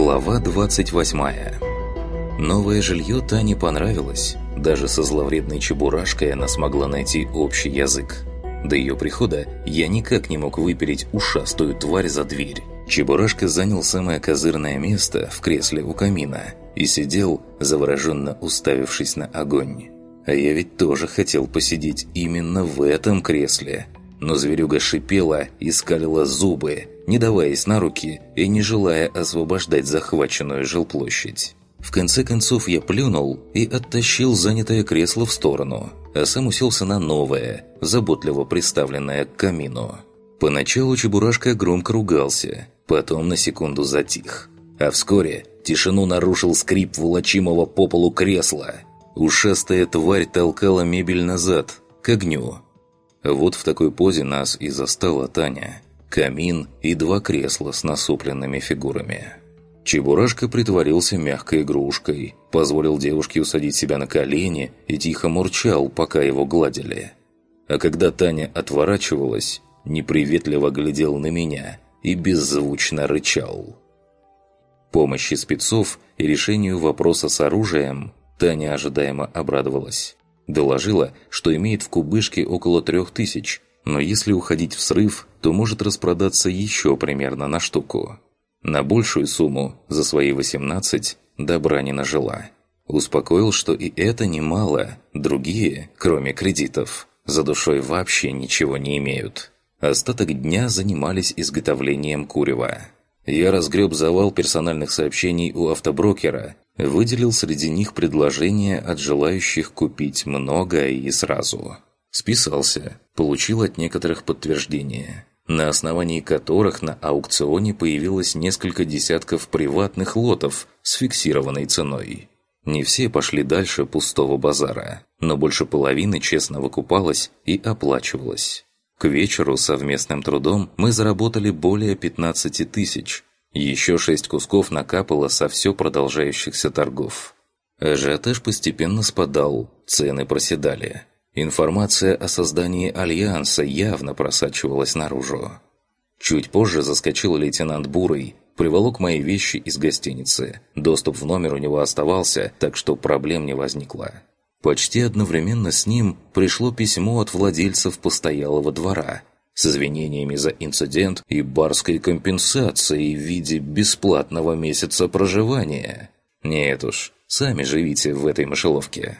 Глава 28 Новое жилье Тане понравилось. Даже со зловредной чебурашкой она смогла найти общий язык. До ее прихода я никак не мог выпереть ушастую тварь за дверь. Чебурашка занял самое козырное место в кресле у камина и сидел, завороженно уставившись на огонь. А я ведь тоже хотел посидеть именно в этом кресле – но зверюга шипела и скалила зубы, не даваясь на руки и не желая освобождать захваченную жилплощадь. В конце концов я плюнул и оттащил занятое кресло в сторону, а сам уселся на новое, заботливо приставленное к камину. Поначалу Чебурашка громко ругался, потом на секунду затих. А вскоре тишину нарушил скрип волочимого по полу кресла. Ушастая тварь толкала мебель назад, к огню, вот в такой позе нас и застала Таня. Камин и два кресла с насупленными фигурами. Чебурашка притворился мягкой игрушкой, позволил девушке усадить себя на колени и тихо мурчал, пока его гладили. А когда Таня отворачивалась, неприветливо глядел на меня и беззвучно рычал. Помощи спецов и решению вопроса с оружием Таня ожидаемо обрадовалась. Доложила, что имеет в кубышке около трех тысяч, но если уходить в срыв, то может распродаться еще примерно на штуку. На большую сумму, за свои 18, добра не нажила. Успокоил, что и это немало, другие, кроме кредитов, за душой вообще ничего не имеют. Остаток дня занимались изготовлением курева. Я разгреб завал персональных сообщений у автоброкера выделил среди них предложения от желающих купить много и сразу. Списался, получил от некоторых подтверждения, на основании которых на аукционе появилось несколько десятков приватных лотов с фиксированной ценой. Не все пошли дальше пустого базара, но больше половины честно выкупалось и оплачивалось. К вечеру совместным трудом мы заработали более 15 тысяч – еще шесть кусков накапало со все продолжающихся торгов. Ажиотаж постепенно спадал, цены проседали. Информация о создании Альянса явно просачивалась наружу. Чуть позже заскочил лейтенант Бурый, приволок мои вещи из гостиницы. Доступ в номер у него оставался, так что проблем не возникло. Почти одновременно с ним пришло письмо от владельцев постоялого двора, с извинениями за инцидент и барской компенсацией в виде бесплатного месяца проживания. Нет уж, сами живите в этой мышеловке.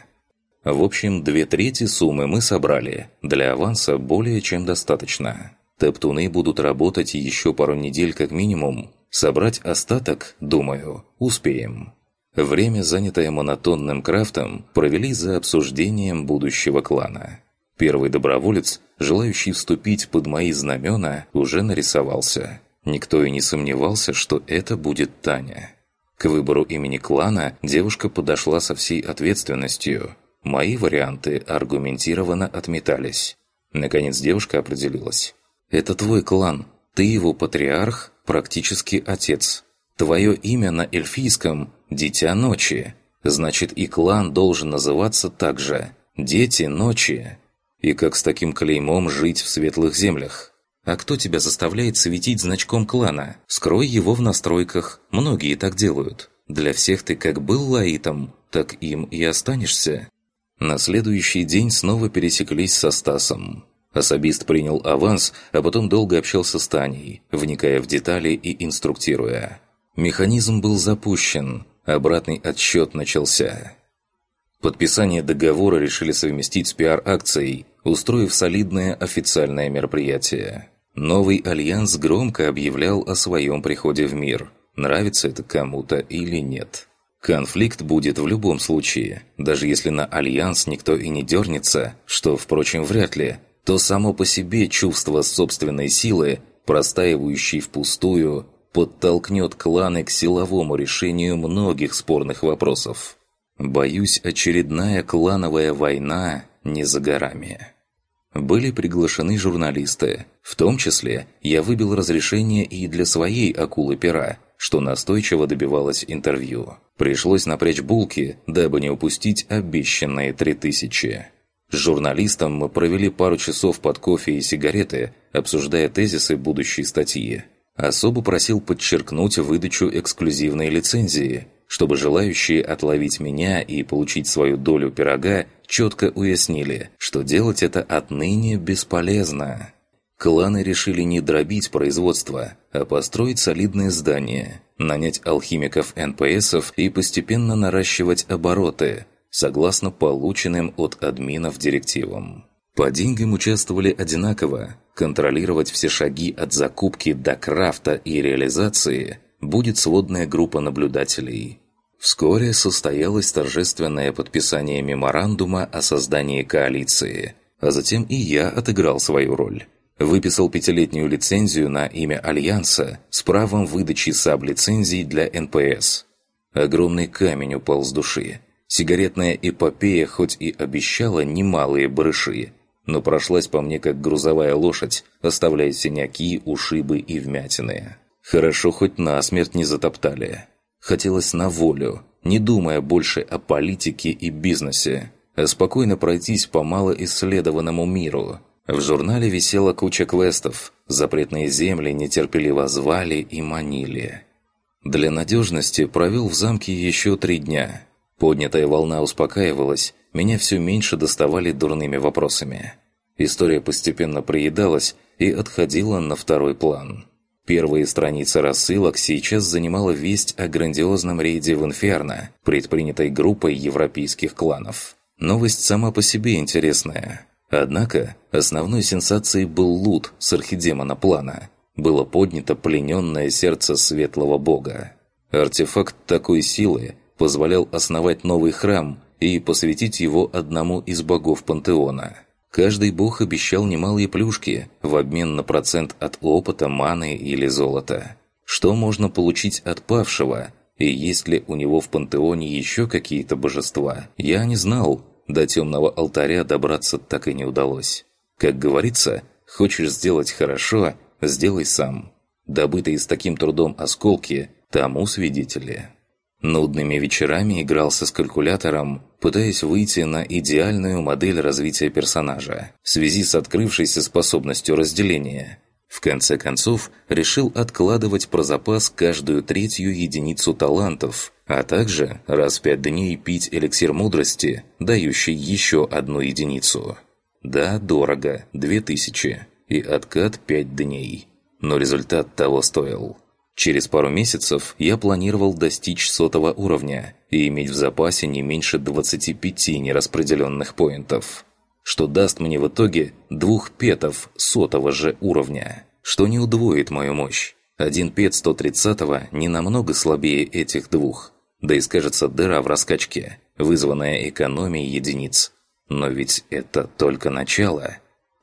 В общем, две трети суммы мы собрали. Для аванса более чем достаточно. Топтуны будут работать еще пару недель как минимум. Собрать остаток, думаю, успеем. Время, занятое монотонным крафтом, провели за обсуждением будущего клана. Первый доброволец, желающий вступить под мои знамена, уже нарисовался. Никто и не сомневался, что это будет Таня. К выбору имени клана девушка подошла со всей ответственностью. Мои варианты аргументированно отметались. Наконец девушка определилась. «Это твой клан. Ты его патриарх, практически отец. Твое имя на эльфийском – Дитя Ночи. Значит, и клан должен называться так же – Дети Ночи». И как с таким клеймом жить в светлых землях? А кто тебя заставляет светить значком клана? Скрой его в настройках. Многие так делают. Для всех ты как был лаитом, так им и останешься. На следующий день снова пересеклись со Стасом. Особист принял аванс, а потом долго общался с Таней, вникая в детали и инструктируя. Механизм был запущен, обратный отсчет начался. Подписание договора решили совместить с пиар-акцией, устроив солидное официальное мероприятие. Новый альянс громко объявлял о своем приходе в мир, нравится это кому-то или нет. Конфликт будет в любом случае, даже если на альянс никто и не дернется, что, впрочем, вряд ли, то само по себе чувство собственной силы, простаивающей впустую, подтолкнет кланы к силовому решению многих спорных вопросов. Боюсь, очередная клановая война не за горами. Были приглашены журналисты. В том числе я выбил разрешение и для своей акулы пера, что настойчиво добивалось интервью. Пришлось напрячь булки, дабы не упустить обещанные три тысячи. С журналистом мы провели пару часов под кофе и сигареты, обсуждая тезисы будущей статьи. Особо просил подчеркнуть выдачу эксклюзивной лицензии, чтобы желающие отловить меня и получить свою долю пирога четко уяснили, что делать это отныне бесполезно. Кланы решили не дробить производство, а построить солидное здание, нанять алхимиков НПСов и постепенно наращивать обороты, согласно полученным от админов директивам. По деньгам участвовали одинаково. Контролировать все шаги от закупки до крафта и реализации будет сводная группа наблюдателей. Вскоре состоялось торжественное подписание меморандума о создании коалиции, а затем и я отыграл свою роль – выписал пятилетнюю лицензию на имя Альянса с правом выдачи саб-лицензий для НПС. Огромный камень упал с души. Сигаретная эпопея хоть и обещала немалые барыши, но прошлась по мне как грузовая лошадь, оставляя синяки, ушибы и вмятины. Хорошо хоть насмерть не затоптали. Хотелось на волю, не думая больше о политике и бизнесе, а спокойно пройтись по малоисследованному миру – в журнале висела куча квестов, запретные земли нетерпеливо звали и манили. Для надежности провел в замке еще три дня. Поднятая волна успокаивалась, меня все меньше доставали дурными вопросами. История постепенно приедалась и отходила на второй план. Первые страницы рассылок сейчас занимала весть о грандиозном рейде в Инферно, предпринятой группой европейских кланов. Новость сама по себе интересная – Однако основной сенсацией был лут с архидемона плана. Было поднято плененное сердце светлого бога. Артефакт такой силы позволял основать новый храм и посвятить его одному из богов пантеона. Каждый бог обещал немалые плюшки в обмен на процент от опыта, маны или золота. Что можно получить от павшего, и есть ли у него в пантеоне еще какие-то божества, я не знал, до темного алтаря добраться так и не удалось. Как говорится, хочешь сделать хорошо – сделай сам. Добытые с таким трудом осколки – тому свидетели. Нудными вечерами игрался с калькулятором, пытаясь выйти на идеальную модель развития персонажа в связи с открывшейся способностью разделения. В конце концов, решил откладывать про запас каждую третью единицу талантов – а также раз в пять дней пить эликсир мудрости, дающий еще одну единицу. Да, дорого, 2000, и откат 5 дней. Но результат того стоил. Через пару месяцев я планировал достичь сотого уровня и иметь в запасе не меньше 25 нераспределенных поинтов, что даст мне в итоге двух петов сотого же уровня, что не удвоит мою мощь. Один пет 130-го не намного слабее этих двух, да и скажется дыра в раскачке, вызванная экономией единиц. Но ведь это только начало.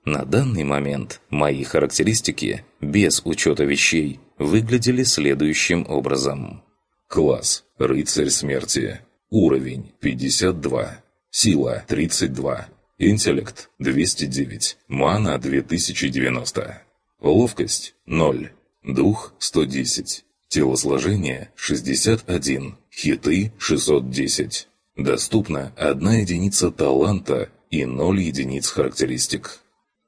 На данный момент мои характеристики, без учета вещей, выглядели следующим образом. Класс «Рыцарь смерти». Уровень 52. Сила 32. Интеллект 209. Мана 2090. Ловкость 0. Дух 110. Телосложение 61. Хиты 610. Доступна одна единица таланта и 0 единиц характеристик.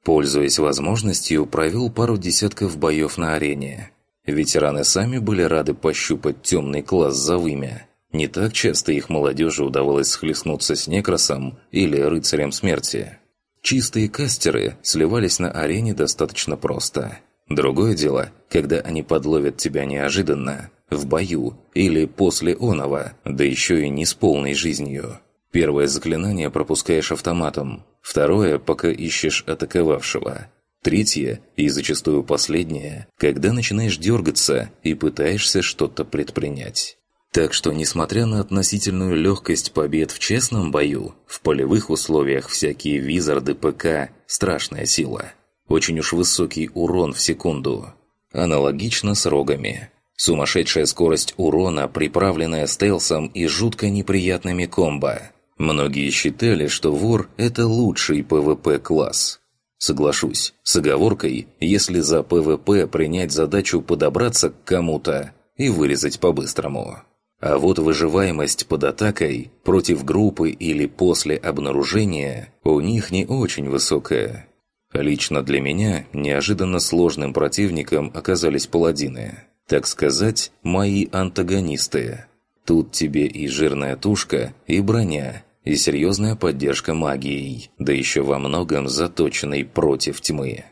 Пользуясь возможностью, провел пару десятков боев на арене. Ветераны сами были рады пощупать темный класс за вымя. Не так часто их молодежи удавалось схлестнуться с некросом или рыцарем смерти. Чистые кастеры сливались на арене достаточно просто. Другое дело, когда они подловят тебя неожиданно – в бою или после оного, да еще и не с полной жизнью. Первое заклинание пропускаешь автоматом, второе, пока ищешь атаковавшего. Третье, и зачастую последнее, когда начинаешь дергаться и пытаешься что-то предпринять. Так что, несмотря на относительную легкость побед в честном бою, в полевых условиях всякие визарды ПК – страшная сила. Очень уж высокий урон в секунду. Аналогично с рогами – Сумасшедшая скорость урона, приправленная стелсом и жутко неприятными комбо. Многие считали, что вор – это лучший ПВП-класс. Соглашусь, с оговоркой, если за ПВП принять задачу подобраться к кому-то и вырезать по-быстрому. А вот выживаемость под атакой, против группы или после обнаружения у них не очень высокая. Лично для меня неожиданно сложным противником оказались паладины. Так сказать, мои антагонисты. Тут тебе и жирная тушка, и броня, и серьезная поддержка магией, да еще во многом заточенной против тьмы.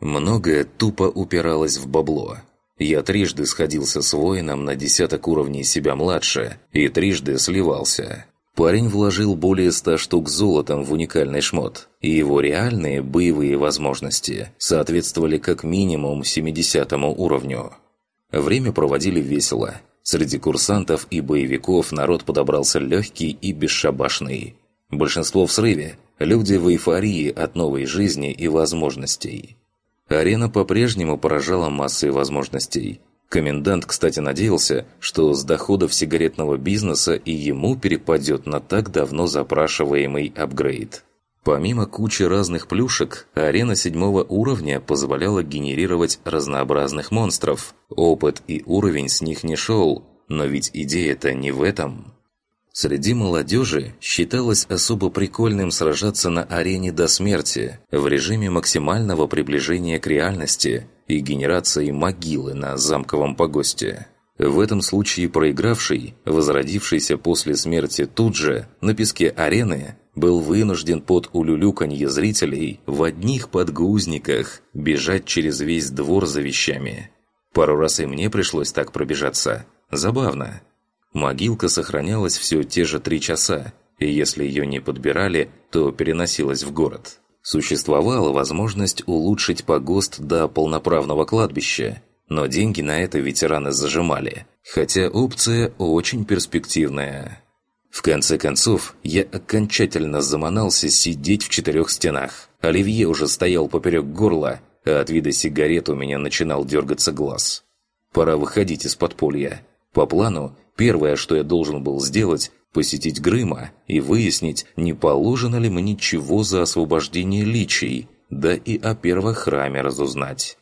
Многое тупо упиралось в бабло. Я трижды сходился с воином на десяток уровней себя младше и трижды сливался. Парень вложил более ста штук золотом в уникальный шмот, и его реальные боевые возможности соответствовали как минимум 70 уровню. Время проводили весело. Среди курсантов и боевиков народ подобрался легкий и бесшабашный. Большинство в срыве, люди в эйфории от новой жизни и возможностей. Арена по-прежнему поражала массой возможностей – Комендант, кстати, надеялся, что с доходов сигаретного бизнеса и ему перепадет на так давно запрашиваемый апгрейд. Помимо кучи разных плюшек, арена седьмого уровня позволяла генерировать разнообразных монстров. Опыт и уровень с них не шел, но ведь идея-то не в этом. Среди молодежи считалось особо прикольным сражаться на арене до смерти в режиме максимального приближения к реальности и генерации могилы на замковом погосте. В этом случае проигравший, возродившийся после смерти тут же, на песке арены, был вынужден под улюлюканье зрителей в одних подгузниках бежать через весь двор за вещами. Пару раз и мне пришлось так пробежаться. Забавно. Могилка сохранялась все те же три часа, и если ее не подбирали, то переносилась в город. Существовала возможность улучшить погост до полноправного кладбища, но деньги на это ветераны зажимали, хотя опция очень перспективная. В конце концов, я окончательно заманался сидеть в четырех стенах. Оливье уже стоял поперек горла, а от вида сигарет у меня начинал дергаться глаз. Пора выходить из подполья. По плану, Первое, что я должен был сделать, посетить Грыма и выяснить, не положено ли мне чего за освобождение личий, да и о первом храме разузнать.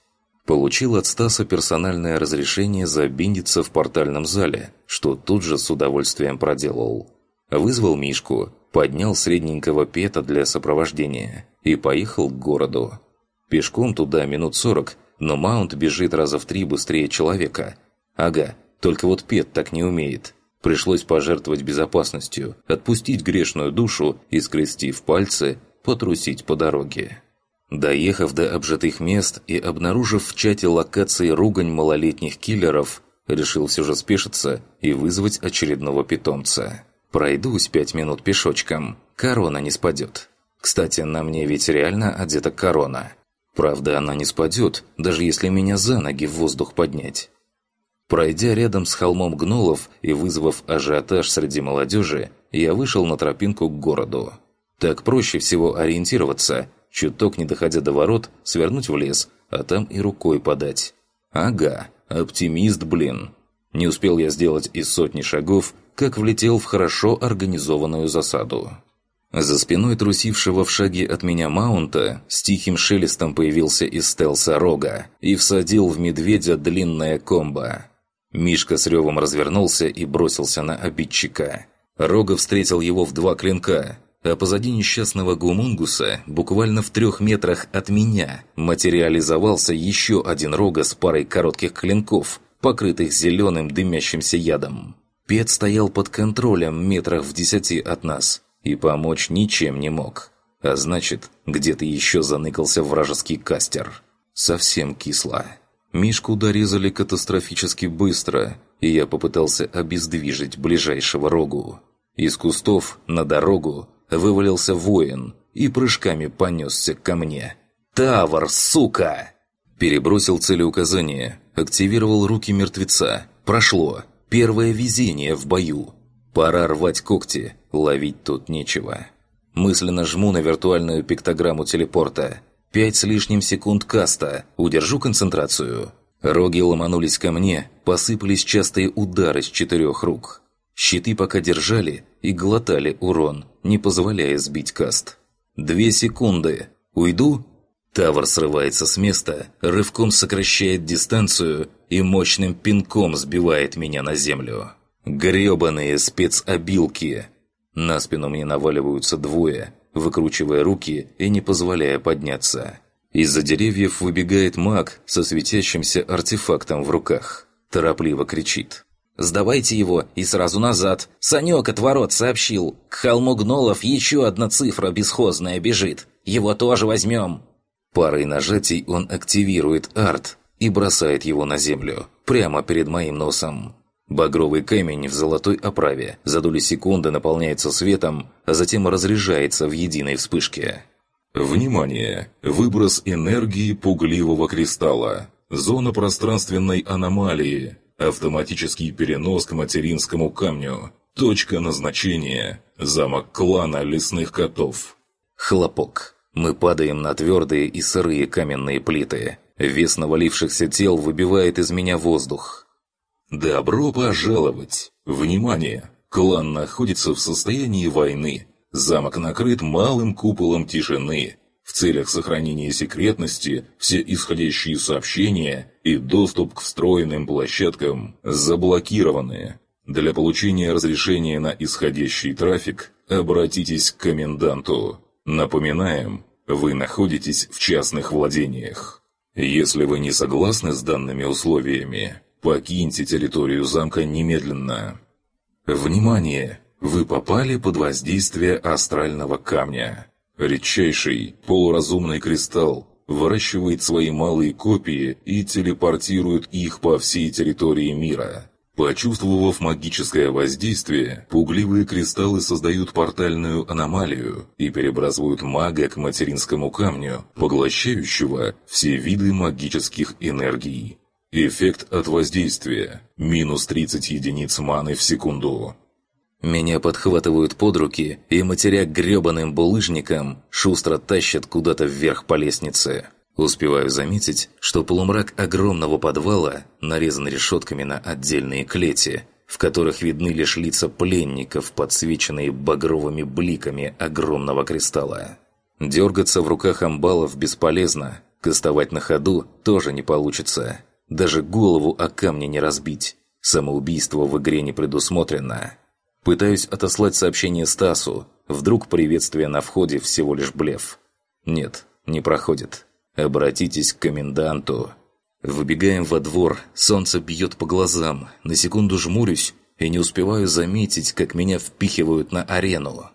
Получил от Стаса персональное разрешение забиндиться в портальном зале, что тут же с удовольствием проделал. Вызвал Мишку, поднял средненького пета для сопровождения и поехал к городу. Пешком туда минут сорок, но Маунт бежит раза в три быстрее человека. Ага, только вот Пет так не умеет. Пришлось пожертвовать безопасностью, отпустить грешную душу и, скрестив пальцы, потрусить по дороге. Доехав до обжитых мест и обнаружив в чате локации ругань малолетних киллеров, решил все же спешиться и вызвать очередного питомца. Пройдусь пять минут пешочком, корона не спадет. Кстати, на мне ведь реально одета корона. Правда, она не спадет, даже если меня за ноги в воздух поднять. Пройдя рядом с холмом гнолов и вызвав ажиотаж среди молодежи, я вышел на тропинку к городу. Так проще всего ориентироваться, чуток не доходя до ворот, свернуть в лес, а там и рукой подать. Ага, оптимист, блин. Не успел я сделать и сотни шагов, как влетел в хорошо организованную засаду. За спиной трусившего в шаге от меня маунта с тихим шелестом появился из стелса рога и всадил в медведя длинное комбо. Мишка с ревом развернулся и бросился на обидчика. Рога встретил его в два клинка, а позади несчастного гумунгуса, буквально в трех метрах от меня, материализовался еще один рога с парой коротких клинков, покрытых зеленым дымящимся ядом. Пет стоял под контролем метрах в десяти от нас и помочь ничем не мог. А значит, где-то еще заныкался вражеский кастер. Совсем кисло. Мишку дорезали катастрофически быстро, и я попытался обездвижить ближайшего рогу. Из кустов на дорогу вывалился воин и прыжками понесся ко мне. «Тавр, сука!» Перебросил целеуказание, активировал руки мертвеца. Прошло. Первое везение в бою. Пора рвать когти, ловить тут нечего. Мысленно жму на виртуальную пиктограмму телепорта – Пять с лишним секунд каста. Удержу концентрацию. Роги ломанулись ко мне, посыпались частые удары с четырех рук. Щиты пока держали и глотали урон, не позволяя сбить каст. Две секунды. Уйду? Тавр срывается с места, рывком сокращает дистанцию и мощным пинком сбивает меня на землю. Гребаные спецобилки! На спину мне наваливаются двое, выкручивая руки и не позволяя подняться. Из-за деревьев выбегает маг со светящимся артефактом в руках. Торопливо кричит. «Сдавайте его и сразу назад! Санек от ворот сообщил! К холму гнолов еще одна цифра бесхозная бежит! Его тоже возьмем!» Парой нажатий он активирует арт и бросает его на землю, прямо перед моим носом. Багровый камень в золотой оправе за доли секунды наполняется светом, а затем разряжается в единой вспышке. Внимание! Выброс энергии пугливого кристалла. Зона пространственной аномалии. Автоматический перенос к материнскому камню. Точка назначения. Замок клана лесных котов. Хлопок. Мы падаем на твердые и сырые каменные плиты. Вес навалившихся тел выбивает из меня воздух. «Добро пожаловать! Внимание! Клан находится в состоянии войны. Замок накрыт малым куполом тишины. В целях сохранения секретности все исходящие сообщения и доступ к встроенным площадкам заблокированы. Для получения разрешения на исходящий трафик обратитесь к коменданту. Напоминаем, вы находитесь в частных владениях. Если вы не согласны с данными условиями, покиньте территорию замка немедленно. Внимание! Вы попали под воздействие астрального камня. Редчайший, полуразумный кристалл выращивает свои малые копии и телепортирует их по всей территории мира. Почувствовав магическое воздействие, пугливые кристаллы создают портальную аномалию и перебрасывают мага к материнскому камню, поглощающего все виды магических энергий. Эффект от воздействия – минус 30 единиц маны в секунду. Меня подхватывают под руки и, матеря грёбаным булыжником, шустро тащат куда-то вверх по лестнице. Успеваю заметить, что полумрак огромного подвала нарезан решетками на отдельные клети, в которых видны лишь лица пленников, подсвеченные багровыми бликами огромного кристалла. Дергаться в руках амбалов бесполезно, кастовать на ходу тоже не получится. Даже голову о камни не разбить. Самоубийство в игре не предусмотрено. Пытаюсь отослать сообщение Стасу, вдруг приветствие на входе всего лишь блеф. Нет, не проходит. Обратитесь к коменданту. Выбегаем во двор, солнце бьет по глазам, на секунду жмурюсь и не успеваю заметить, как меня впихивают на арену.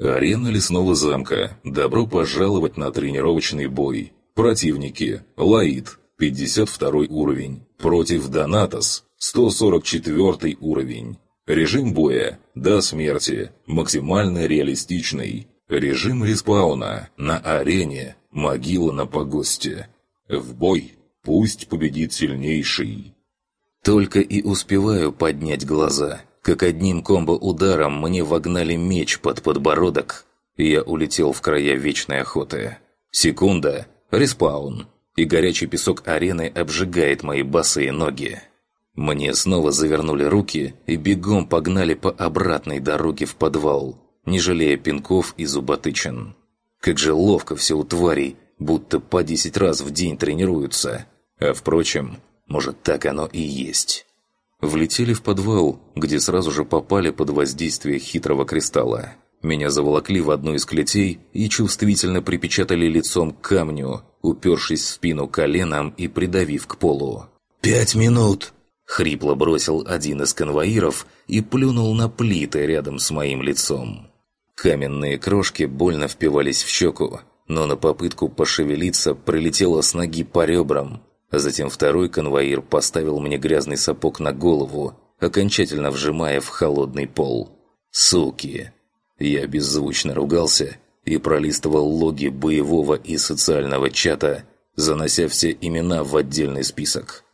Арена лесного замка. Добро пожаловать на тренировочный бой. Противники. Лаид, 52 уровень. Против Донатос, 144 уровень. Режим боя. До смерти. Максимально реалистичный. Режим респауна. На арене. Могила на погосте. В бой. Пусть победит сильнейший. Только и успеваю поднять глаза, как одним комбо-ударом мне вогнали меч под подбородок, и я улетел в края вечной охоты. Секунда, респаун, и горячий песок арены обжигает мои босые ноги. Мне снова завернули руки и бегом погнали по обратной дороге в подвал, не жалея пинков и зуботычин. Как же ловко все у тварей, будто по десять раз в день тренируются. А впрочем, может так оно и есть. Влетели в подвал, где сразу же попали под воздействие хитрого кристалла. Меня заволокли в одну из клетей и чувствительно припечатали лицом к камню, упершись в спину коленом и придавив к полу. «Пять минут!» Хрипло бросил один из конвоиров и плюнул на плиты рядом с моим лицом. Каменные крошки больно впивались в щеку, но на попытку пошевелиться прилетело с ноги по ребрам, затем второй конвоир поставил мне грязный сапог на голову, окончательно вжимая в холодный пол. «Суки!» Я беззвучно ругался и пролистывал логи боевого и социального чата, занося все имена в отдельный список.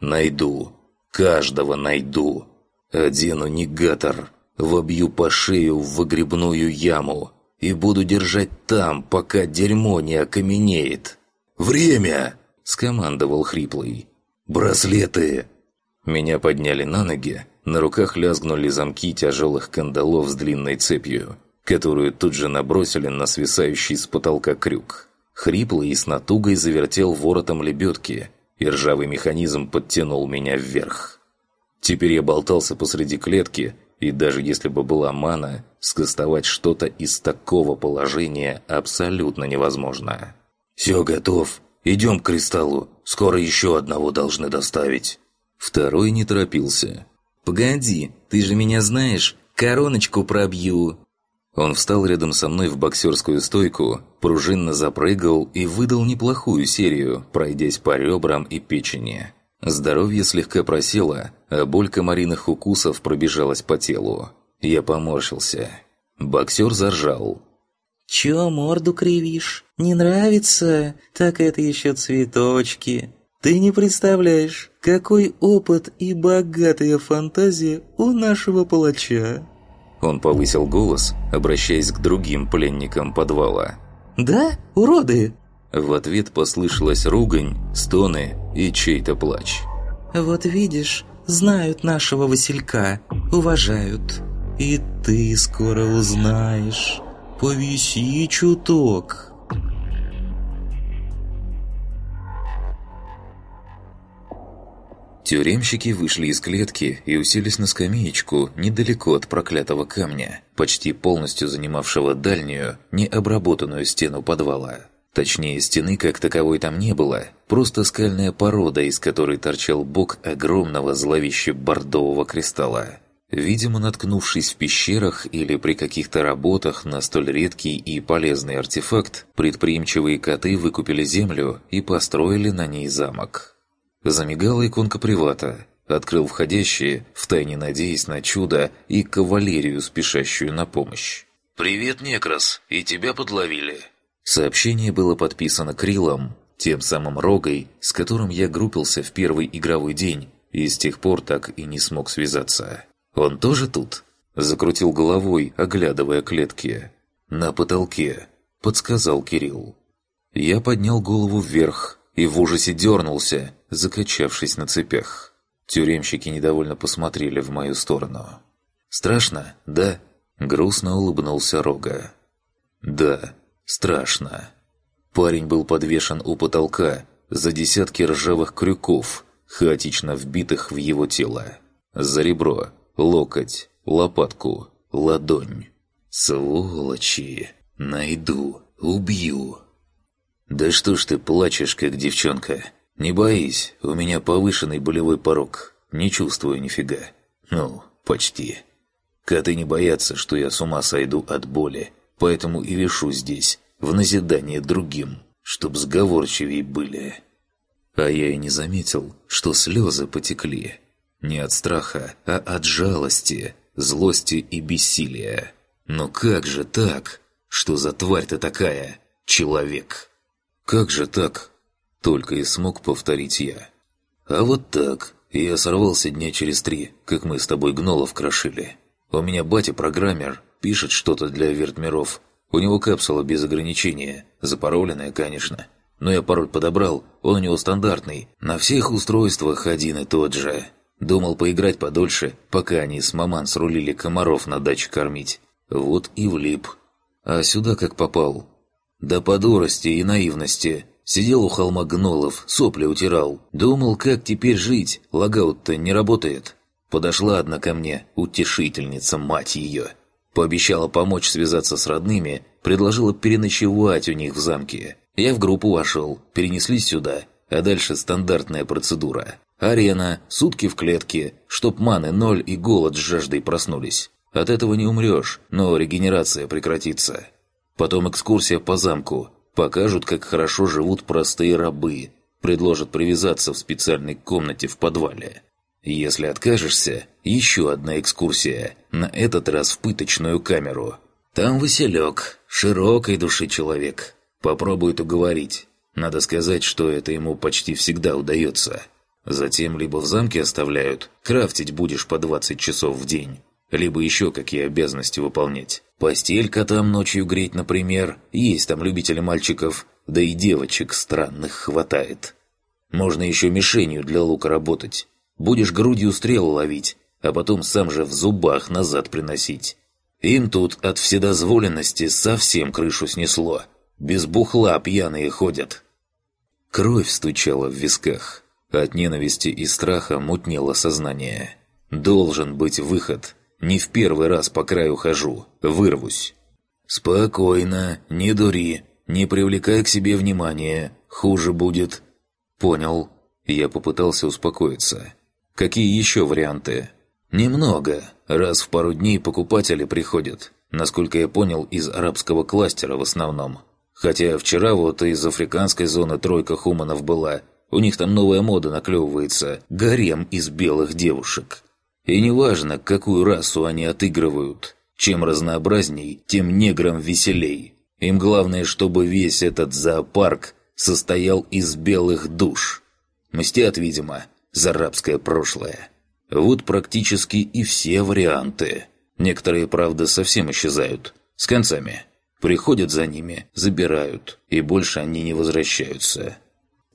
«Найду!» Каждого найду. Одену негатор, вобью по шею в выгребную яму и буду держать там, пока дерьмо не окаменеет. «Время!» – скомандовал хриплый. «Браслеты!» Меня подняли на ноги, на руках лязгнули замки тяжелых кандалов с длинной цепью, которую тут же набросили на свисающий с потолка крюк. Хриплый и с натугой завертел воротом лебедки, и ржавый механизм подтянул меня вверх. Теперь я болтался посреди клетки, и даже если бы была мана, скостовать что-то из такого положения абсолютно невозможно. «Все готов. Идем к кристаллу, скоро еще одного должны доставить». Второй не торопился. «Погоди, ты же меня знаешь, короночку пробью!» Он встал рядом со мной в боксерскую стойку, пружинно запрыгал и выдал неплохую серию, пройдясь по ребрам и печени. Здоровье слегка просело, а боль комариных укусов пробежалась по телу. Я поморщился. Боксер заржал. «Чё морду кривишь? Не нравится? Так это еще цветочки. Ты не представляешь, какой опыт и богатая фантазия у нашего палача!» Он повысил голос, обращаясь к другим пленникам подвала. «Да, уроды!» В ответ послышалась ругань, стоны и чей-то плач. «Вот видишь, знают нашего Василька, уважают. И ты скоро узнаешь. Повиси чуток!» Тюремщики вышли из клетки и уселись на скамеечку недалеко от проклятого камня, почти полностью занимавшего дальнюю, необработанную стену подвала. Точнее, стены как таковой там не было, просто скальная порода, из которой торчал бок огромного зловеще бордового кристалла. Видимо, наткнувшись в пещерах или при каких-то работах на столь редкий и полезный артефакт, предприимчивые коты выкупили землю и построили на ней замок. Замигала иконка привата. Открыл входящие, втайне надеясь на чудо и кавалерию, спешащую на помощь. «Привет, Некрас, и тебя подловили». Сообщение было подписано Крилом, тем самым Рогой, с которым я группился в первый игровой день и с тех пор так и не смог связаться. «Он тоже тут?» Закрутил головой, оглядывая клетки. «На потолке», — подсказал Кирилл. Я поднял голову вверх и в ужасе дернулся, закачавшись на цепях. Тюремщики недовольно посмотрели в мою сторону. «Страшно, да?» – грустно улыбнулся Рога. «Да, страшно». Парень был подвешен у потолка за десятки ржавых крюков, хаотично вбитых в его тело. За ребро, локоть, лопатку, ладонь. «Сволочи! Найду, убью!» «Да что ж ты плачешь, как девчонка? Не боись, у меня повышенный болевой порог. Не чувствую нифига. Ну, почти. Коты не боятся, что я с ума сойду от боли, поэтому и вешу здесь, в назидание другим, чтоб сговорчивее были». А я и не заметил, что слезы потекли. Не от страха, а от жалости, злости и бессилия. Но как же так? Что за тварь ты такая? Человек. «Как же так?» – только и смог повторить я. «А вот так. Я сорвался дня через три, как мы с тобой гнолов крошили. У меня батя программер, пишет что-то для вертмиров. У него капсула без ограничения, запароленная, конечно. Но я пароль подобрал, он у него стандартный, на всех устройствах один и тот же. Думал поиграть подольше, пока они с маман срулили комаров на даче кормить. Вот и влип. А сюда как попал, да по дурости и наивности. Сидел у холма гнолов, сопли утирал. Думал, как теперь жить, логаут-то не работает. Подошла одна ко мне, утешительница, мать ее. Пообещала помочь связаться с родными, предложила переночевать у них в замке. Я в группу вошел, перенеслись сюда, а дальше стандартная процедура. Арена, сутки в клетке, чтоб маны ноль и голод с жаждой проснулись. От этого не умрешь, но регенерация прекратится. Потом экскурсия по замку. Покажут, как хорошо живут простые рабы. Предложат привязаться в специальной комнате в подвале. Если откажешься, еще одна экскурсия. На этот раз в пыточную камеру. Там Василек, широкой души человек. Попробует уговорить. Надо сказать, что это ему почти всегда удается. Затем либо в замке оставляют, крафтить будешь по 20 часов в день, либо еще какие обязанности выполнять. Постелька там ночью греть, например. Есть там любители мальчиков, да и девочек странных хватает. Можно еще мишенью для лука работать. Будешь грудью стрелы ловить, а потом сам же в зубах назад приносить. Им тут от вседозволенности совсем крышу снесло. Без бухла пьяные ходят. Кровь стучала в висках. От ненависти и страха мутнело сознание. Должен быть выход – не в первый раз по краю хожу. Вырвусь. «Спокойно, не дури. Не привлекай к себе внимания, хуже будет». «Понял». Я попытался успокоиться. «Какие еще варианты?» «Немного. Раз в пару дней покупатели приходят. Насколько я понял, из арабского кластера в основном. Хотя вчера вот из африканской зоны тройка хуманов была. У них там новая мода наклевывается. Гарем из белых девушек. И неважно, какую расу они отыгрывают. Чем разнообразней, тем неграм веселей. Им главное, чтобы весь этот зоопарк состоял из белых душ. Мстят, видимо, за рабское прошлое. Вот практически и все варианты. Некоторые, правда, совсем исчезают. С концами. Приходят за ними, забирают, и больше они не возвращаются.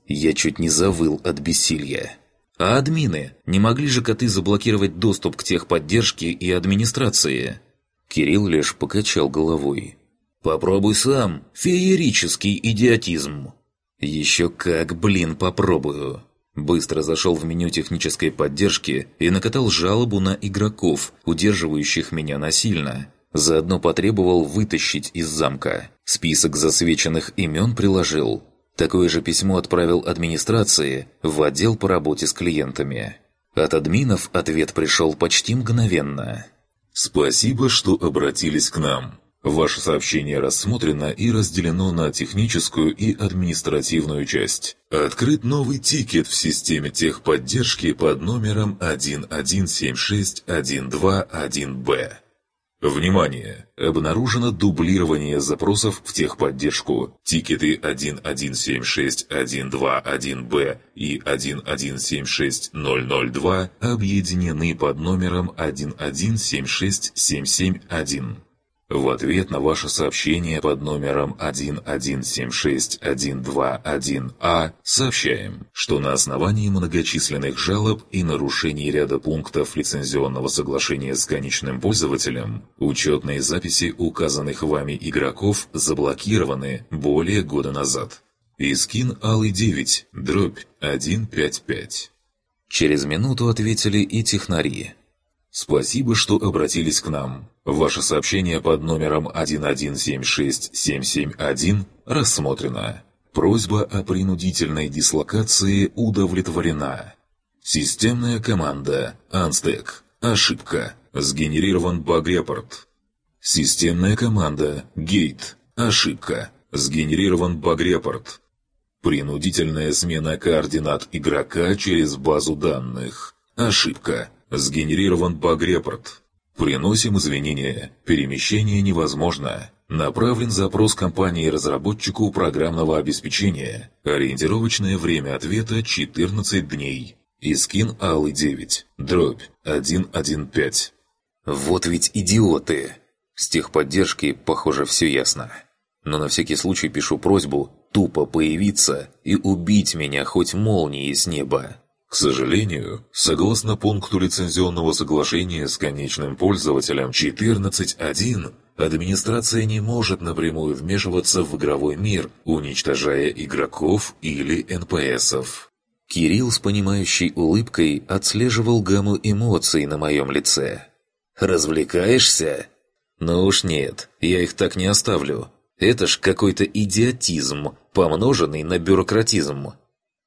Я чуть не завыл от бессилья. А админы? Не могли же коты заблокировать доступ к техподдержке и администрации? Кирилл лишь покачал головой. «Попробуй сам. Феерический идиотизм». «Еще как, блин, попробую». Быстро зашел в меню технической поддержки и накатал жалобу на игроков, удерживающих меня насильно. Заодно потребовал вытащить из замка. Список засвеченных имен приложил. Такое же письмо отправил администрации в отдел по работе с клиентами. От админов ответ пришел почти мгновенно. «Спасибо, что обратились к нам. Ваше сообщение рассмотрено и разделено на техническую и административную часть. Открыт новый тикет в системе техподдержки под номером 1176121Б. Внимание! Обнаружено дублирование запросов в техподдержку. Тикеты 1176121Б и 1176002 объединены под номером 1176771. В ответ на ваше сообщение под номером 1176121А сообщаем, что на основании многочисленных жалоб и нарушений ряда пунктов лицензионного соглашения с конечным пользователем, учетные записи указанных вами игроков заблокированы более года назад. Искин Алый 9, дробь 155. Через минуту ответили и технари. Спасибо, что обратились к нам. Ваше сообщение под номером 1176771 рассмотрено. Просьба о принудительной дислокации удовлетворена. Системная команда «Анстек». Ошибка. Сгенерирован баг-репорт. Системная команда «Гейт». Ошибка. Сгенерирован баг-репорт. Принудительная смена координат игрока через базу данных. Ошибка. Сгенерирован баг-репорт. Приносим извинения. Перемещение невозможно. Направлен запрос компании-разработчику программного обеспечения. Ориентировочное время ответа 14 дней. Искин Алый 9. Дробь 115. Вот ведь идиоты! С техподдержки, похоже, все ясно. Но на всякий случай пишу просьбу тупо появиться и убить меня хоть молнией с неба. К сожалению, согласно пункту лицензионного соглашения с конечным пользователем 14.1, администрация не может напрямую вмешиваться в игровой мир, уничтожая игроков или НПСов. Кирилл с понимающей улыбкой отслеживал гамму эмоций на моем лице. «Развлекаешься?» «Ну уж нет, я их так не оставлю. Это ж какой-то идиотизм, помноженный на бюрократизм».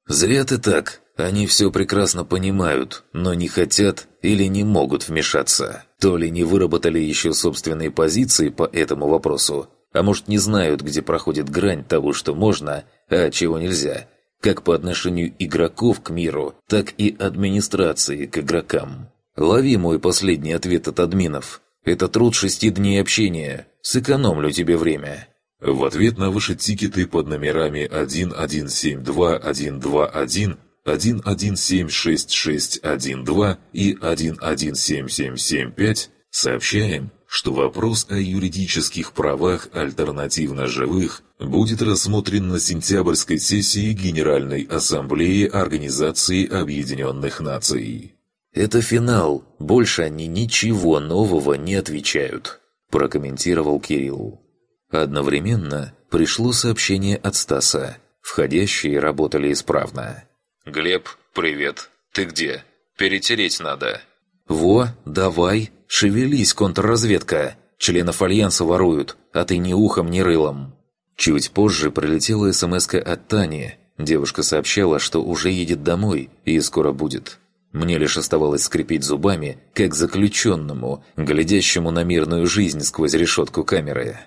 «Зря ты так. Они все прекрасно понимают, но не хотят или не могут вмешаться. То ли не выработали еще собственные позиции по этому вопросу, а может не знают, где проходит грань того, что можно, а чего нельзя, как по отношению игроков к миру, так и администрации к игрокам. Лови мой последний ответ от админов. Это труд шести дней общения. Сэкономлю тебе время. В ответ на ваши тикеты под номерами 1172121 1176612 и 117775 сообщаем, что вопрос о юридических правах альтернативно живых будет рассмотрен на сентябрьской сессии Генеральной Ассамблеи Организации Объединенных Наций. «Это финал. Больше они ничего нового не отвечают», – прокомментировал Кирилл. Одновременно пришло сообщение от Стаса. Входящие работали исправно. «Глеб, привет. Ты где? Перетереть надо». «Во, давай, шевелись, контрразведка. Членов Альянса воруют, а ты ни ухом, ни рылом». Чуть позже прилетела смс от Тани. Девушка сообщала, что уже едет домой и скоро будет. Мне лишь оставалось скрипеть зубами, как заключенному, глядящему на мирную жизнь сквозь решетку камеры.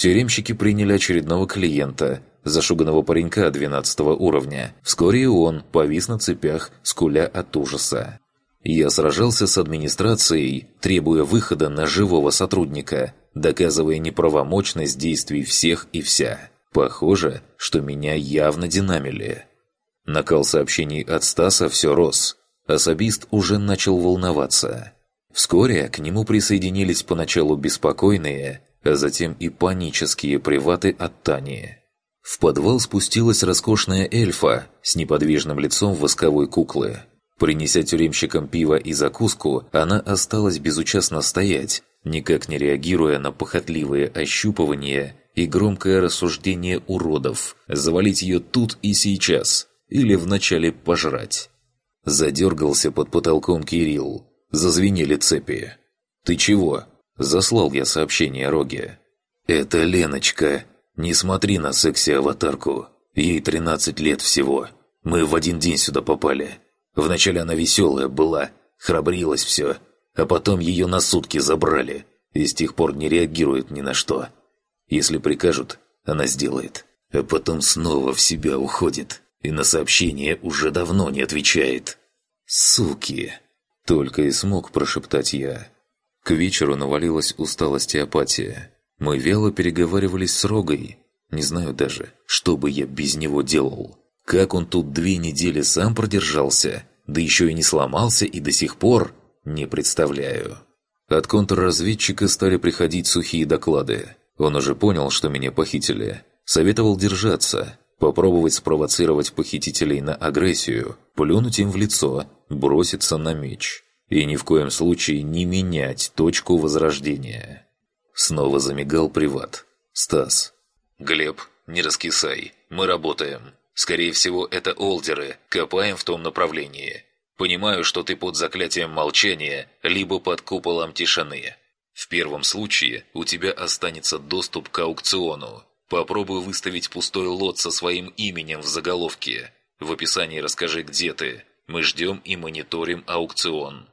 Тюремщики приняли очередного клиента, зашуганного паренька 12 уровня. Вскоре он повис на цепях, скуля от ужаса. Я сражался с администрацией, требуя выхода на живого сотрудника, доказывая неправомочность действий всех и вся. Похоже, что меня явно динамили. Накал сообщений от Стаса все рос. Особист уже начал волноваться. Вскоре к нему присоединились поначалу беспокойные, а затем и панические приваты от Тани. В подвал спустилась роскошная эльфа с неподвижным лицом восковой куклы. Принеся тюремщикам пиво и закуску, она осталась безучастно стоять, никак не реагируя на похотливые ощупывания и громкое рассуждение уродов, завалить ее тут и сейчас, или вначале пожрать. Задергался под потолком Кирилл. Зазвенели цепи. «Ты чего?» Заслал я сообщение Роге. «Это Леночка. Не смотри на секси-аватарку. Ей 13 лет всего. Мы в один день сюда попали. Вначале она веселая была, храбрилась все, а потом ее на сутки забрали и с тех пор не реагирует ни на что. Если прикажут, она сделает, а потом снова в себя уходит и на сообщение уже давно не отвечает. «Суки!» – только и смог прошептать я. К вечеру навалилась усталость и апатия. Мы вяло переговаривались с Рогой. Не знаю даже, что бы я без него делал. Как он тут две недели сам продержался, да еще и не сломался и до сих пор, не представляю. От контрразведчика стали приходить сухие доклады. Он уже понял, что меня похитили. Советовал держаться, попробовать спровоцировать похитителей на агрессию, плюнуть им в лицо, броситься на меч и ни в коем случае не менять точку возрождения. Снова замигал приват. «Стас». «Глеб, не раскисай. Мы работаем. Скорее всего, это олдеры. Копаем в том направлении. Понимаю, что ты под заклятием молчания, либо под куполом тишины. В первом случае у тебя останется доступ к аукциону. Попробуй выставить пустой лот со своим именем в заголовке. В описании расскажи, где ты. Мы ждем и мониторим аукцион.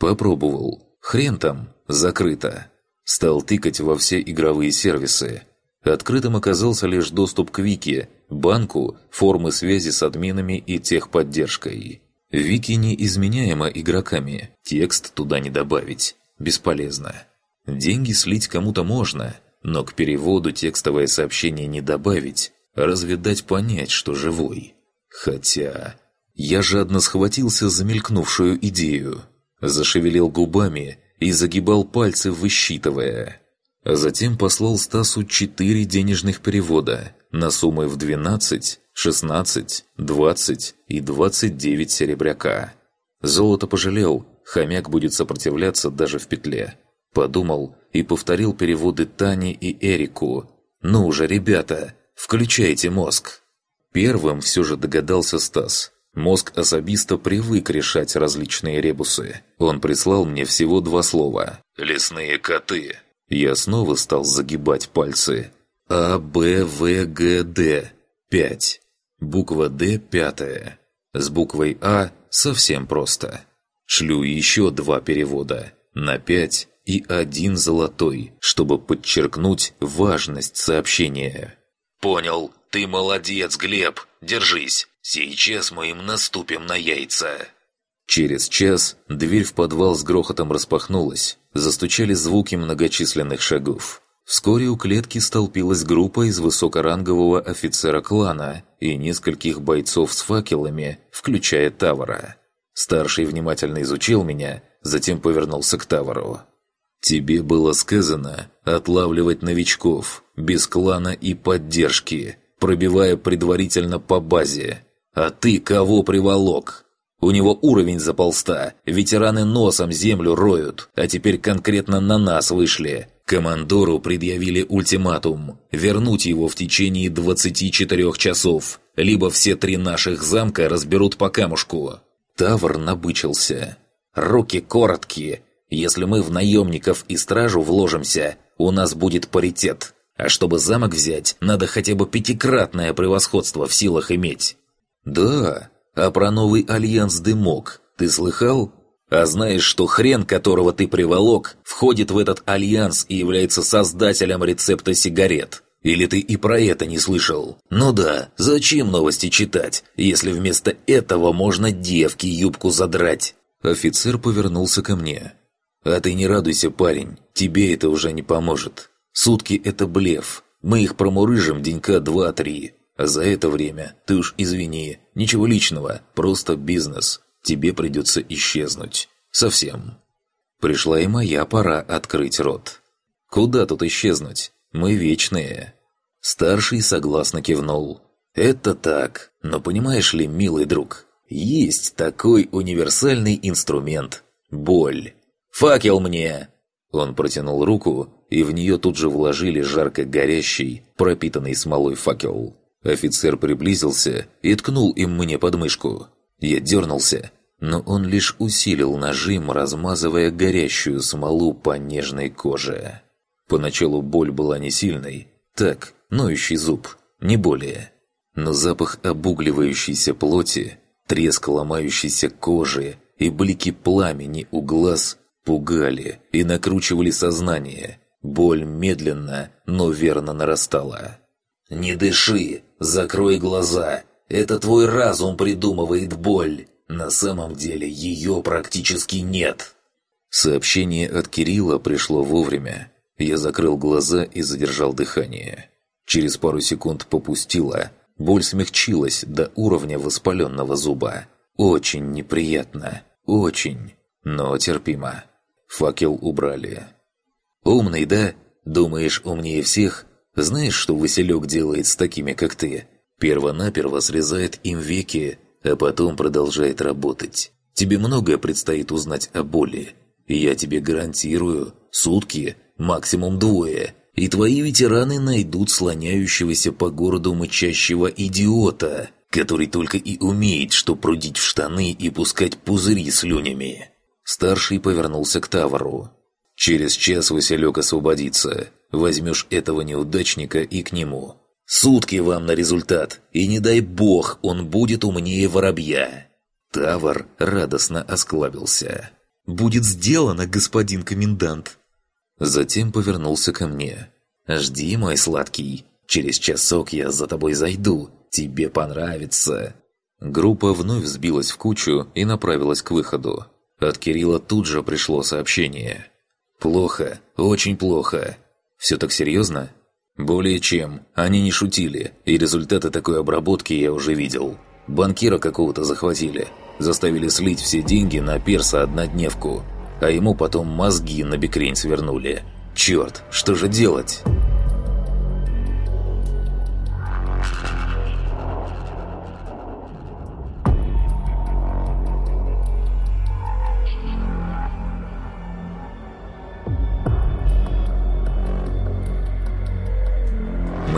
Попробовал. Хрен там. Закрыто. Стал тыкать во все игровые сервисы. Открытым оказался лишь доступ к Вики, банку, формы связи с админами и техподдержкой. Вики неизменяема игроками, текст туда не добавить. Бесполезно. Деньги слить кому-то можно, но к переводу текстовое сообщение не добавить, разве дать понять, что живой. Хотя... Я жадно схватился за мелькнувшую идею зашевелил губами и загибал пальцы, высчитывая. Затем послал Стасу четыре денежных перевода на суммы в 12, 16, 20 и 29 серебряка. Золото пожалел, хомяк будет сопротивляться даже в петле. Подумал и повторил переводы Тане и Эрику. «Ну уже, ребята, включайте мозг!» Первым все же догадался Стас – Мозг особиста привык решать различные ребусы. Он прислал мне всего два слова. «Лесные коты». Я снова стал загибать пальцы. А, Б, В, Г, Д. Пять. Буква Д пятая. С буквой А совсем просто. Шлю еще два перевода. На пять и один золотой, чтобы подчеркнуть важность сообщения. «Понял. Ты молодец, Глеб. Держись. Сейчас мы им наступим на яйца!» Через час дверь в подвал с грохотом распахнулась, застучали звуки многочисленных шагов. Вскоре у клетки столпилась группа из высокорангового офицера клана и нескольких бойцов с факелами, включая Тавара. Старший внимательно изучил меня, затем повернулся к Тавару. «Тебе было сказано отлавливать новичков, без клана и поддержки, пробивая предварительно по базе. А ты кого приволок? У него уровень за полста, ветераны носом землю роют, а теперь конкретно на нас вышли. Командору предъявили ультиматум – вернуть его в течение 24 часов, либо все три наших замка разберут по камушку. Тавр набычился. «Руки короткие. Если мы в наемников и стражу вложимся, у нас будет паритет. А чтобы замок взять, надо хотя бы пятикратное превосходство в силах иметь. Да, а про новый альянс Дымок ты слыхал? А знаешь, что хрен, которого ты приволок, входит в этот альянс и является создателем рецепта сигарет? Или ты и про это не слышал? Ну да, зачем новости читать, если вместо этого можно девке юбку задрать? Офицер повернулся ко мне. А ты не радуйся, парень, тебе это уже не поможет. Сутки – это блеф. Мы их промурыжим денька два-три. За это время, ты уж извини, ничего личного, просто бизнес. Тебе придется исчезнуть. Совсем. Пришла и моя пора открыть рот. Куда тут исчезнуть? Мы вечные. Старший согласно кивнул. Это так, но понимаешь ли, милый друг, есть такой универсальный инструмент – боль. «Факел мне!» Он протянул руку, и в нее тут же вложили жарко горящий, пропитанный смолой факел. Офицер приблизился и ткнул им мне под мышку. Я дернулся, но он лишь усилил нажим, размазывая горящую смолу по нежной коже. Поначалу боль была не сильной, так, ноющий зуб, не более. Но запах обугливающейся плоти, треск ломающейся кожи и блики пламени у глаз пугали и накручивали сознание. Боль медленно, но верно нарастала. «Не дыши! Закрой глаза! Это твой разум придумывает боль! На самом деле ее практически нет!» Сообщение от Кирилла пришло вовремя. Я закрыл глаза и задержал дыхание. Через пару секунд попустила. Боль смягчилась до уровня воспаленного зуба. Очень неприятно. Очень. Но терпимо. Факел убрали. «Умный, да? Думаешь, умнее всех? Знаешь, что Василек делает с такими, как ты? Первонаперво срезает им веки, а потом продолжает работать. Тебе многое предстоит узнать о боли. Я тебе гарантирую, сутки, максимум двое, и твои ветераны найдут слоняющегося по городу мычащего идиота, который только и умеет, что прудить в штаны и пускать пузыри слюнями. Старший повернулся к Тавру. «Через час Василек освободится. Возьмешь этого неудачника и к нему. Сутки вам на результат, и не дай бог он будет умнее воробья!» Тавр радостно осклабился. «Будет сделано, господин комендант!» Затем повернулся ко мне. «Жди, мой сладкий, через часок я за тобой зайду, тебе понравится!» Группа вновь сбилась в кучу и направилась к выходу. От Кирилла тут же пришло сообщение. «Плохо, очень плохо. Все так серьезно?» «Более чем. Они не шутили, и результаты такой обработки я уже видел. Банкира какого-то захватили, заставили слить все деньги на перса однодневку, а ему потом мозги на бекрень свернули. Черт, что же делать?»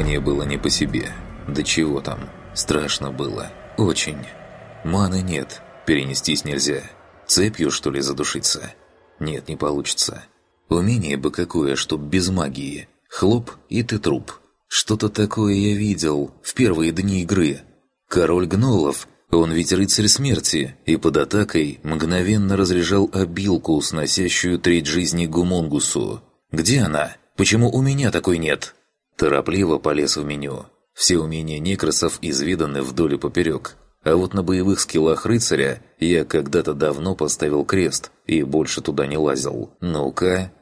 Мне было не по себе. Да чего там. Страшно было. Очень. Маны нет. Перенестись нельзя. Цепью, что ли, задушиться? Нет, не получится. Умение бы какое, чтоб без магии. Хлоп, и ты труп. Что-то такое я видел в первые дни игры. Король Гнолов, он ведь рыцарь смерти, и под атакой мгновенно разряжал обилку, сносящую треть жизни Гумонгусу. Где она? Почему у меня такой нет?» Торопливо полез в меню. Все умения некросов изведаны вдоль и поперек. А вот на боевых скиллах рыцаря я когда-то давно поставил крест и больше туда не лазил. Ну-ка.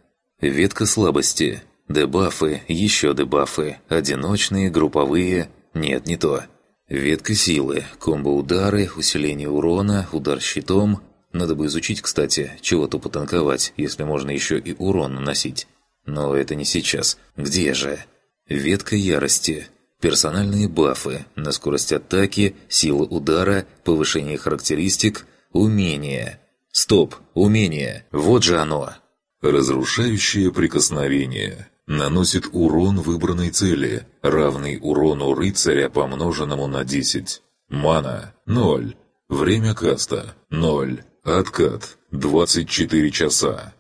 Ветка слабости. Дебафы, еще дебафы. Одиночные, групповые. Нет, не то. Ветка силы, комбо-удары, усиление урона, удар щитом. Надо бы изучить, кстати, чего тупо танковать, если можно еще и урон наносить. Но это не сейчас. Где же? Ветка ярости. Персональные бафы на скорость атаки, силу удара, повышение характеристик, умения. Стоп, умение. Вот же оно. Разрушающее прикосновение. Наносит урон выбранной цели, равный урону рыцаря, помноженному на 10. Мана – 0. Время каста – 0. Откат – 24 часа.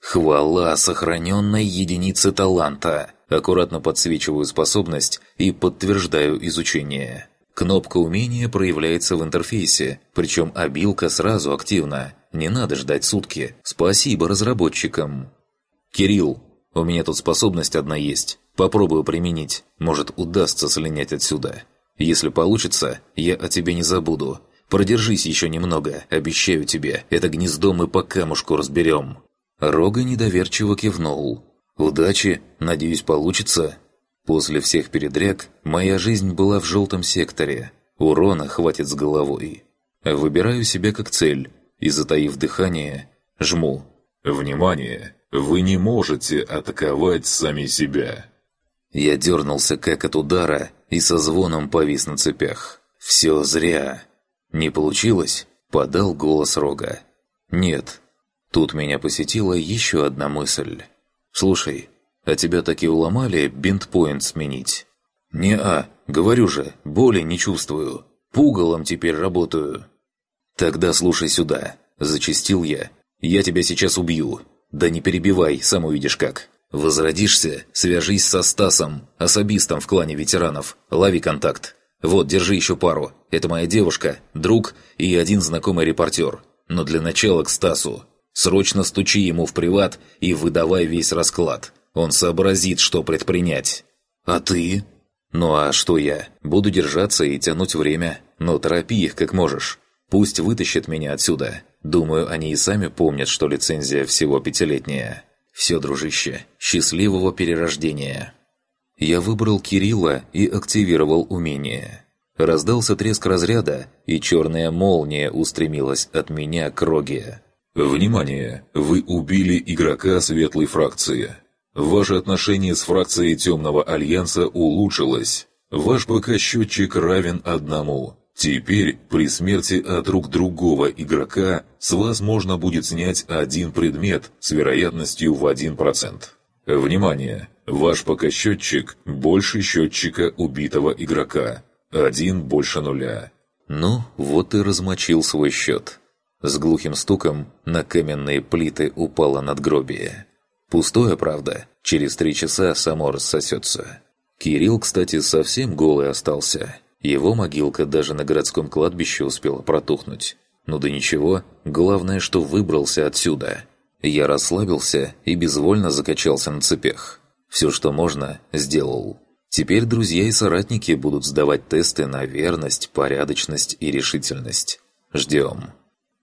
Хвала сохраненной единице таланта – Аккуратно подсвечиваю способность и подтверждаю изучение. Кнопка умения проявляется в интерфейсе, причем обилка сразу активна. Не надо ждать сутки. Спасибо разработчикам. «Кирилл, у меня тут способность одна есть. Попробую применить. Может, удастся слинять отсюда. Если получится, я о тебе не забуду. Продержись еще немного, обещаю тебе. Это гнездо мы по камушку разберем». Рога недоверчиво кивнул. «Удачи, надеюсь, получится». После всех передряг моя жизнь была в желтом секторе. Урона хватит с головой. Выбираю себя как цель и, затаив дыхание, жму. «Внимание! Вы не можете атаковать сами себя!» Я дернулся как от удара и со звоном повис на цепях. «Все зря!» «Не получилось?» – подал голос Рога. «Нет». Тут меня посетила еще одна мысль. «Слушай, а тебя таки уломали бинтпоинт сменить?» «Не-а, говорю же, боли не чувствую. Пугалом теперь работаю». «Тогда слушай сюда», – зачистил я. «Я тебя сейчас убью. Да не перебивай, сам увидишь как. Возродишься, свяжись со Стасом, особистом в клане ветеранов. Лови контакт. Вот, держи еще пару. Это моя девушка, друг и один знакомый репортер. Но для начала к Стасу. Срочно стучи ему в приват и выдавай весь расклад. Он сообразит, что предпринять. А ты? Ну а что я? Буду держаться и тянуть время. Но торопи их как можешь. Пусть вытащат меня отсюда. Думаю, они и сами помнят, что лицензия всего пятилетняя. Все, дружище, счастливого перерождения. Я выбрал Кирилла и активировал умение. Раздался треск разряда, и черная молния устремилась от меня к Роге. «Внимание! Вы убили игрока светлой фракции. Ваше отношение с фракцией Темного Альянса улучшилось. Ваш ПК-счетчик равен одному. Теперь, при смерти от рук другого игрока, с вас можно будет снять один предмет с вероятностью в 1%. Внимание! Ваш ПК-счетчик больше счетчика убитого игрока. Один больше нуля. Ну, вот и размочил свой счет. С глухим стуком на каменные плиты упало надгробие. Пустое, правда, через три часа само рассосется. Кирилл, кстати, совсем голый остался. Его могилка даже на городском кладбище успела протухнуть. Ну да ничего, главное, что выбрался отсюда. Я расслабился и безвольно закачался на цепях. Все, что можно, сделал. Теперь друзья и соратники будут сдавать тесты на верность, порядочность и решительность. Ждем.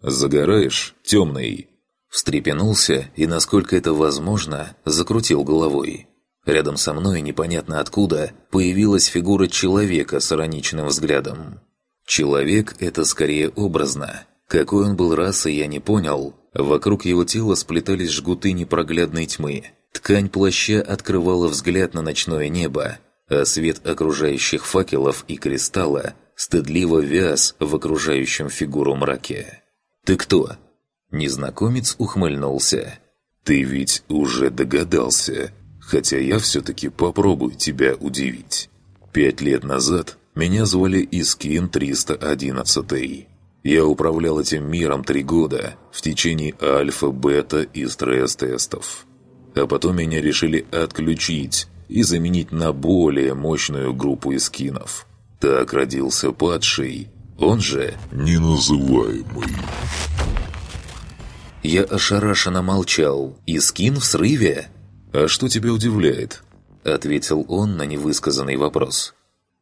«Загораешь, темный?» Встрепенулся и, насколько это возможно, закрутил головой. Рядом со мной, непонятно откуда, появилась фигура человека с ироничным взглядом. Человек – это скорее образно. Какой он был расы, я не понял. Вокруг его тела сплетались жгуты непроглядной тьмы. Ткань плаща открывала взгляд на ночное небо, а свет окружающих факелов и кристалла стыдливо вяз в окружающем фигуру мраке. «Ты кто?» Незнакомец ухмыльнулся. «Ты ведь уже догадался, хотя я все-таки попробую тебя удивить. Пять лет назад меня звали Искин 311. Я управлял этим миром три года в течение альфа, бета и стресс-тестов. А потом меня решили отключить и заменить на более мощную группу эскинов. Так родился падший, он же неназываемый. Я ошарашенно молчал. «Искин в срыве?» «А что тебя удивляет?» Ответил он на невысказанный вопрос.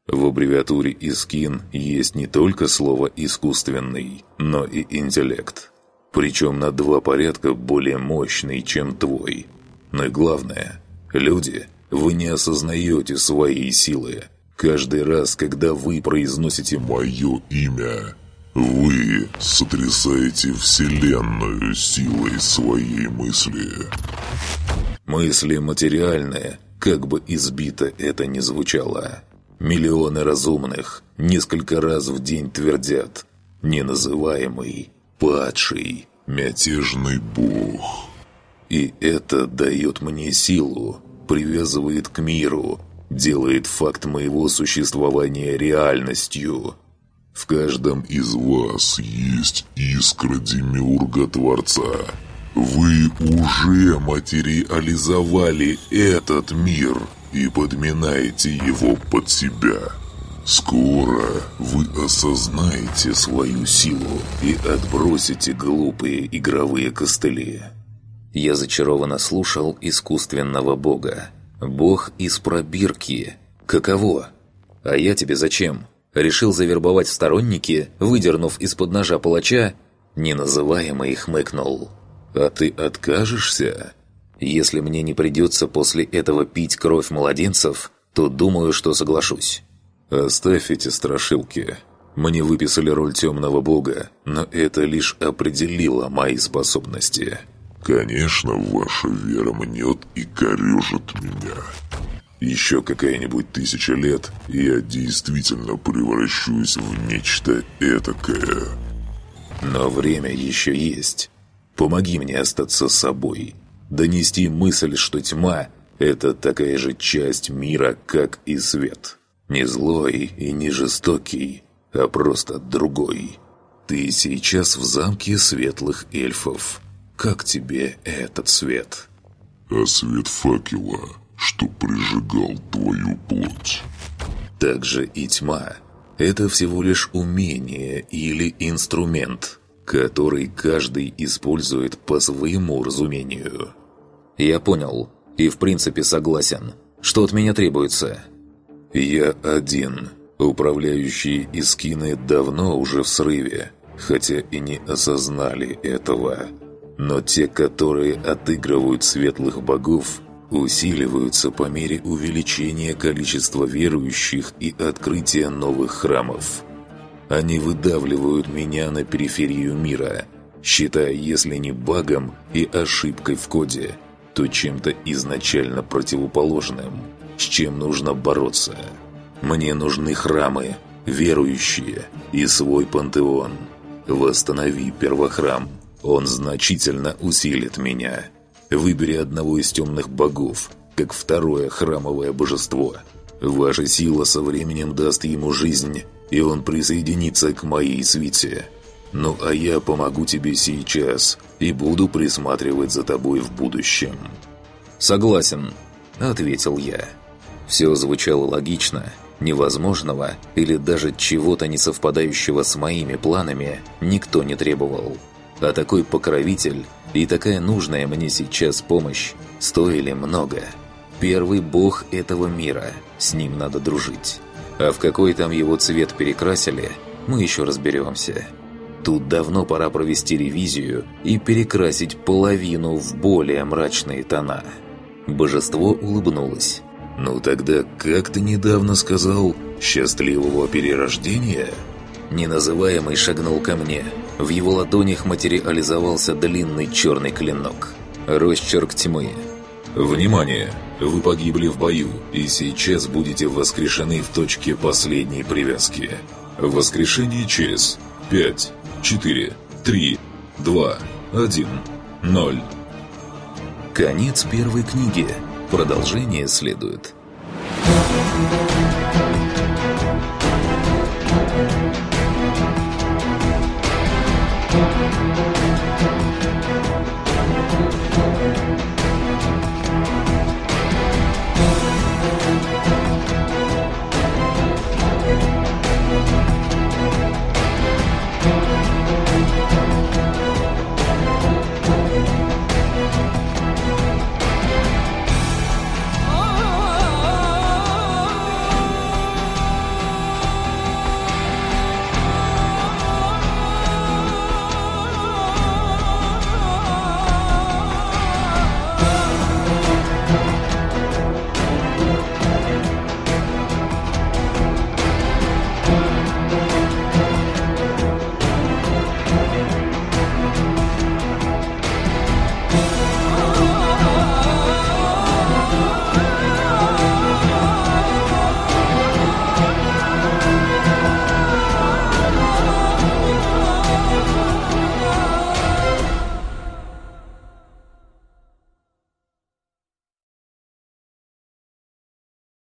В аббревиатуре «Искин» есть не только слово «искусственный», но и интеллект. Причем на два порядка более мощный, чем твой. Но и главное, люди, вы не осознаете своей силы. Каждый раз, когда вы произносите «моё имя», вы сотрясаете Вселенную силой своей мысли. Мысли материальные, как бы избито это ни звучало. Миллионы разумных несколько раз в день твердят «неназываемый, падший, мятежный бог». И это дает мне силу, привязывает к миру, делает факт моего существования реальностью. В каждом из вас есть искра Демиурга Творца. Вы уже материализовали этот мир, и подминаете его под себя. Скоро вы осознаете свою силу и отбросите глупые игровые костыли. Я зачарованно слушал искусственного бога. Бог из пробирки. Каково? А я тебе зачем? Решил завербовать сторонники, выдернув из-под ножа палача? Неназываемый хмыкнул. А ты откажешься? Если мне не придется после этого пить кровь младенцев, то думаю, что соглашусь. Оставь эти страшилки. Мне выписали роль темного бога, но это лишь определило мои способности. Конечно, ваша вера мнет и корежит меня. Еще какая-нибудь тысяча лет, и я действительно превращусь в нечто этакое. Но время еще есть. Помоги мне остаться собой. Донести мысль, что тьма – это такая же часть мира, как и свет. Не злой и не жестокий, а просто другой. Ты сейчас в замке светлых эльфов. Как тебе этот свет? А свет факела, что прижигал твою плоть. Также и тьма – это всего лишь умение или инструмент, который каждый использует по своему разумению. Я понял и в принципе согласен. Что от меня требуется – «Я один. Управляющие Искины давно уже в срыве, хотя и не осознали этого. Но те, которые отыгрывают светлых богов, усиливаются по мере увеличения количества верующих и открытия новых храмов. Они выдавливают меня на периферию мира, считая, если не багом и ошибкой в коде, то чем-то изначально противоположным – с чем нужно бороться. Мне нужны храмы, верующие и свой пантеон. Восстанови первохрам, он значительно усилит меня. Выбери одного из темных богов, как второе храмовое божество. Ваша сила со временем даст ему жизнь, и он присоединится к моей свите. Ну а я помогу тебе сейчас и буду присматривать за тобой в будущем». «Согласен», — ответил я. Все звучало логично, невозможного или даже чего-то не совпадающего с моими планами никто не требовал. А такой покровитель и такая нужная мне сейчас помощь стоили много. Первый бог этого мира, с ним надо дружить. А в какой там его цвет перекрасили, мы еще разберемся. Тут давно пора провести ревизию и перекрасить половину в более мрачные тона. Божество улыбнулось «Ну тогда, как ты недавно сказал, счастливого перерождения?» Неназываемый шагнул ко мне. В его ладонях материализовался длинный черный клинок. Росчерк тьмы. «Внимание! Вы погибли в бою, и сейчас будете воскрешены в точке последней привязки. Воскрешение через 5, 4, 3, 2, 1, 0». Конец первой книги. Продолжение следует.